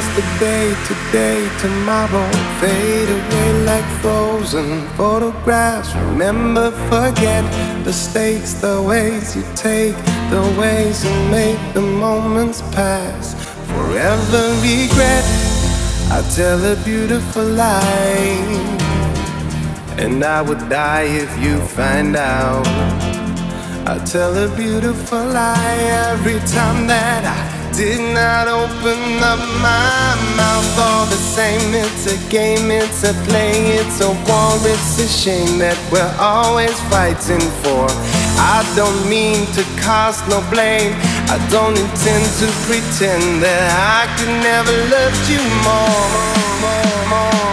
Yesterday, today, tomorrow fade away like frozen photographs. Remember, forget the stakes, the ways you take, the ways you make the moments pass. Forever regret. I tell a beautiful lie, and I would die if you find out. I tell a beautiful lie every time that I did not open up my mouth. All the same, it's a game, it's a play, it's a war, it's a shame that we're always fighting for. I don't mean to cast no blame, I don't intend to pretend that I could never love you more. more, more,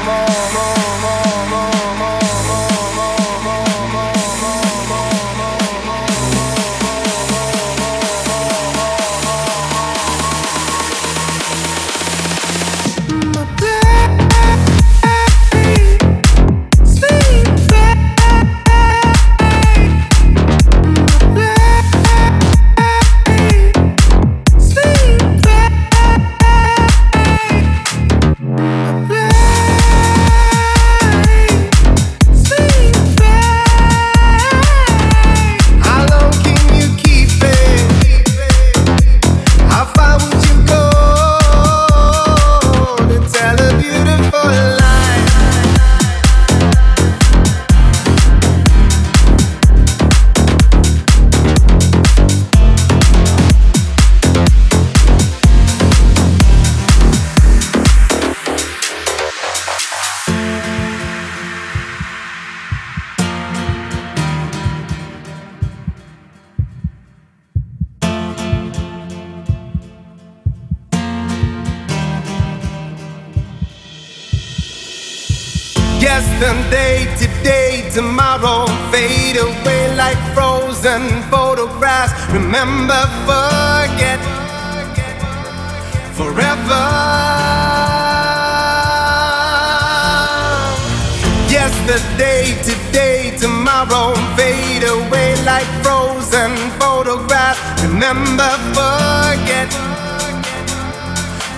Yesterday, today, tomorrow fade away like frozen photographs. Remember, forget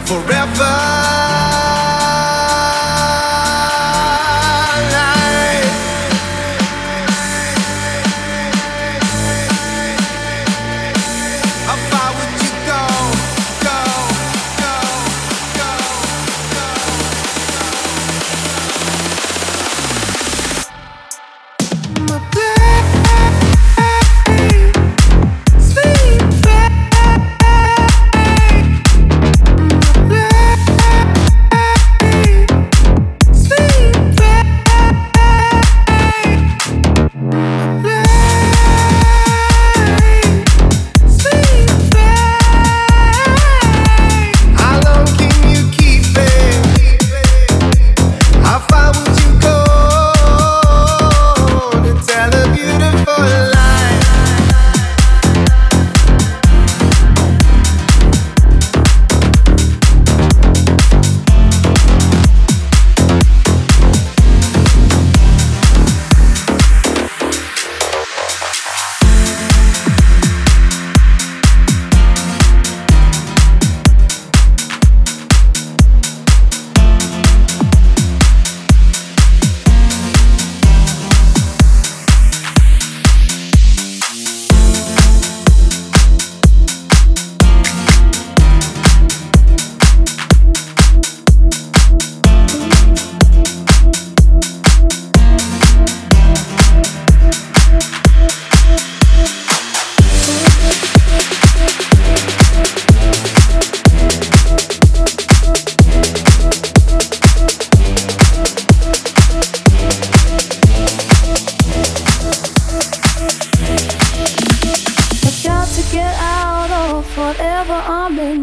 forever.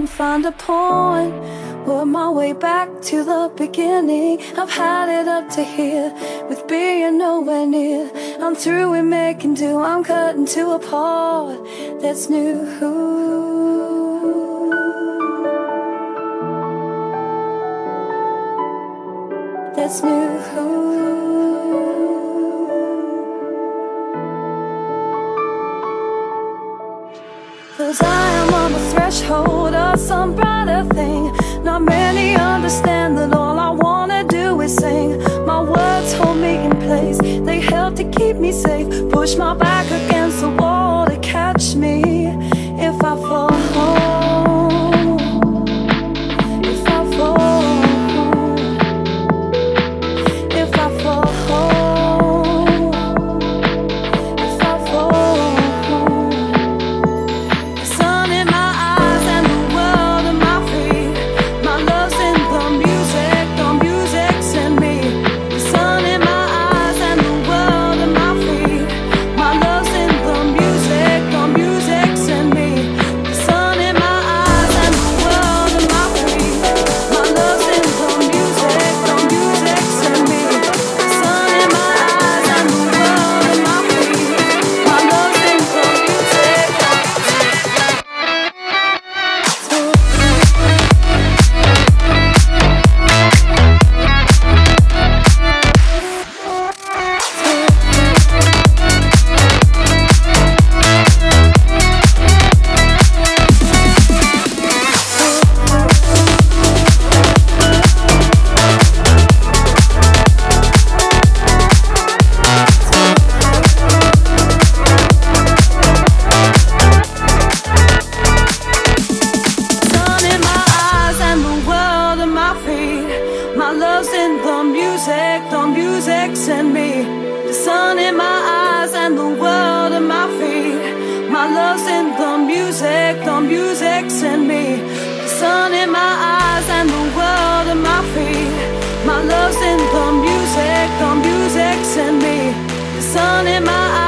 Find a point, work my way back to the beginning. I've had it up to here with being nowhere near. I'm through with making do, I'm cutting to a part that's new. That's new. The threshold of some brighter thing. Not many understand that all I wanna do is sing. My words hold me in place, they help to keep me safe. Push my back against the wall to catch me if I fall. In me. The sun in my eyes and the world at my feet. My love's in the music, the music's in me. The sun in my eyes and the world at my feet. My love's in the music, the music's in me. The sun in my eyes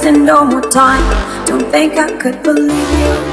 wasting no more time. Don't think I could believe you.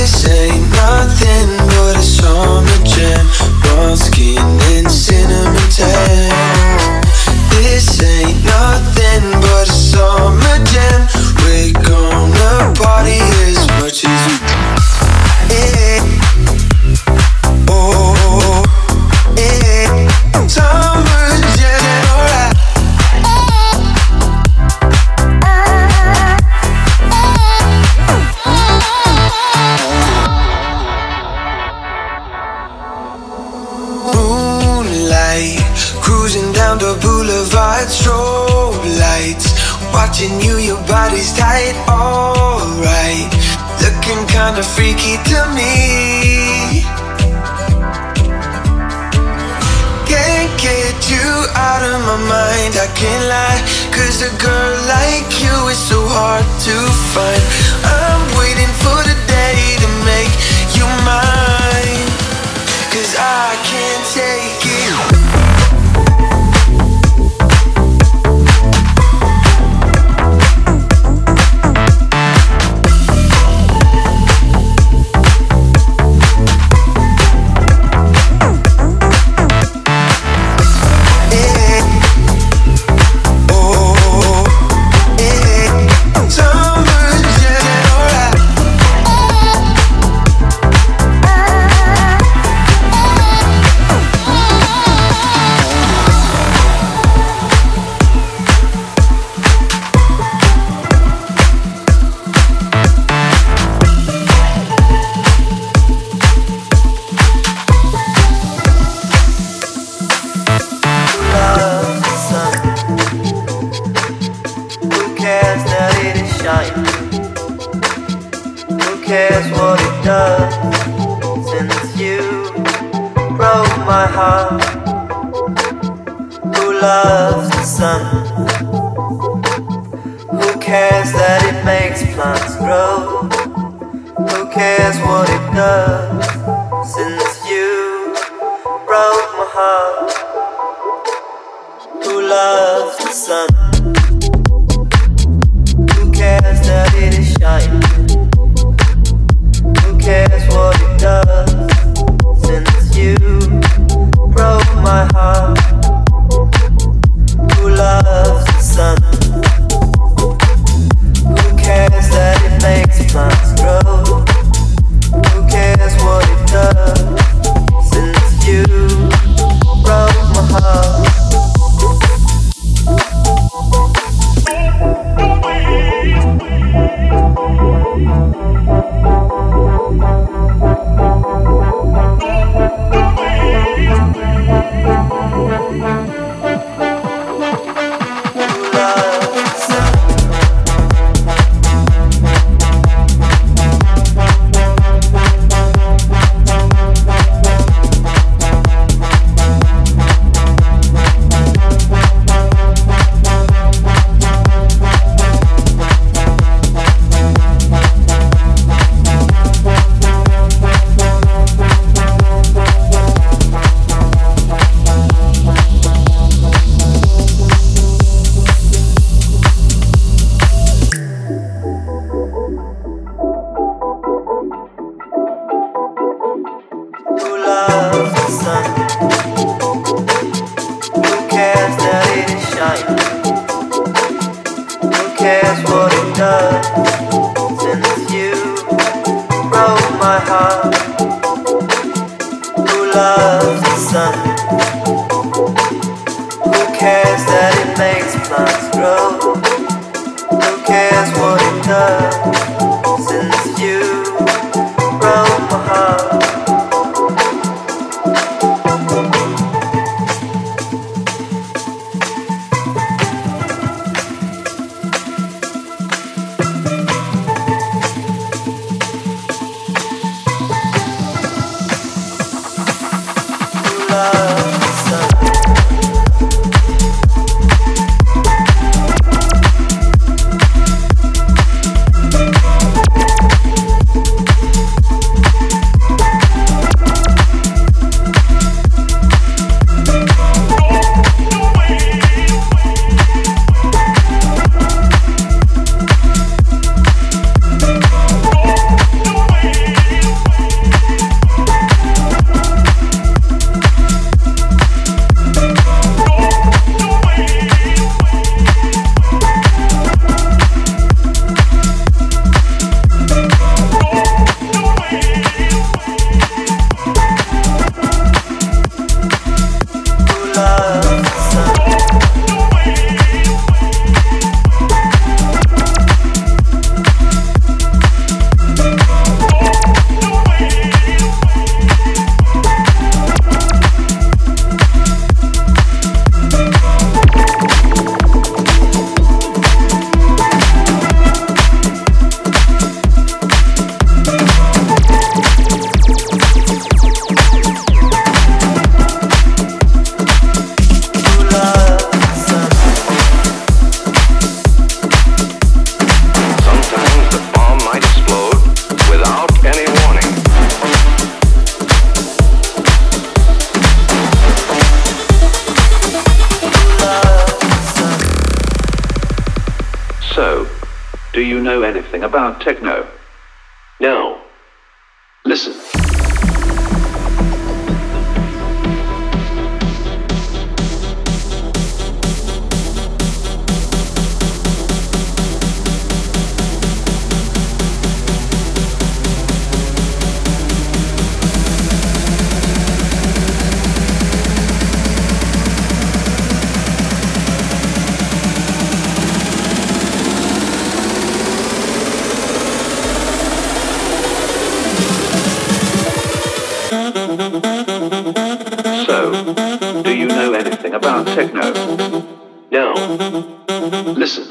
This ain't nothing but a summer jam. One skin cares that it makes plants grow? Who cares what it does? techno. Now, listen.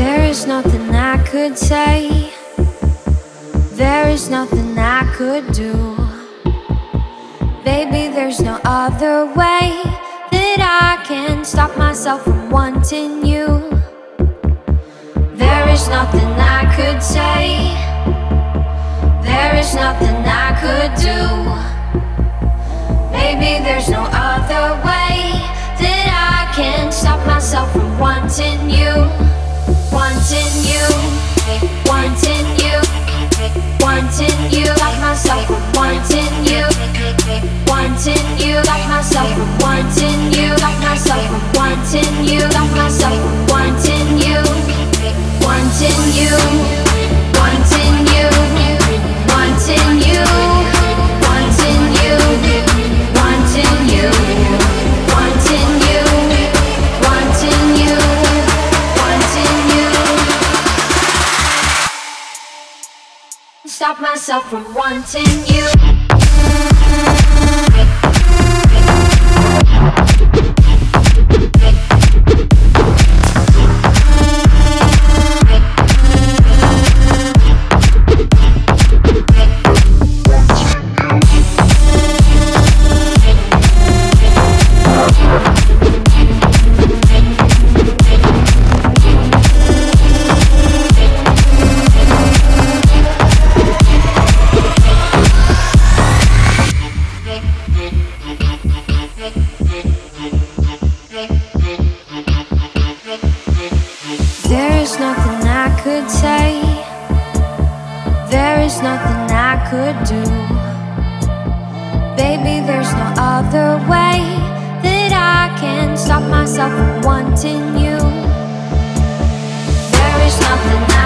There is nothing I could say. There is nothing I could do. Baby, there's no other way that I can stop myself from wanting you. There is nothing I could say. There is nothing I could do. Baby, there's no other way that I can stop myself from wanting you. Wanting you. Wanting you wanting you like myself, wanting you, wanting you like myself, wanting you like myself, wanting you like myself, wanting you, wanting you, stop myself from wanting you. could do. Baby, there's no other way that I can stop myself from wanting you. There is nothing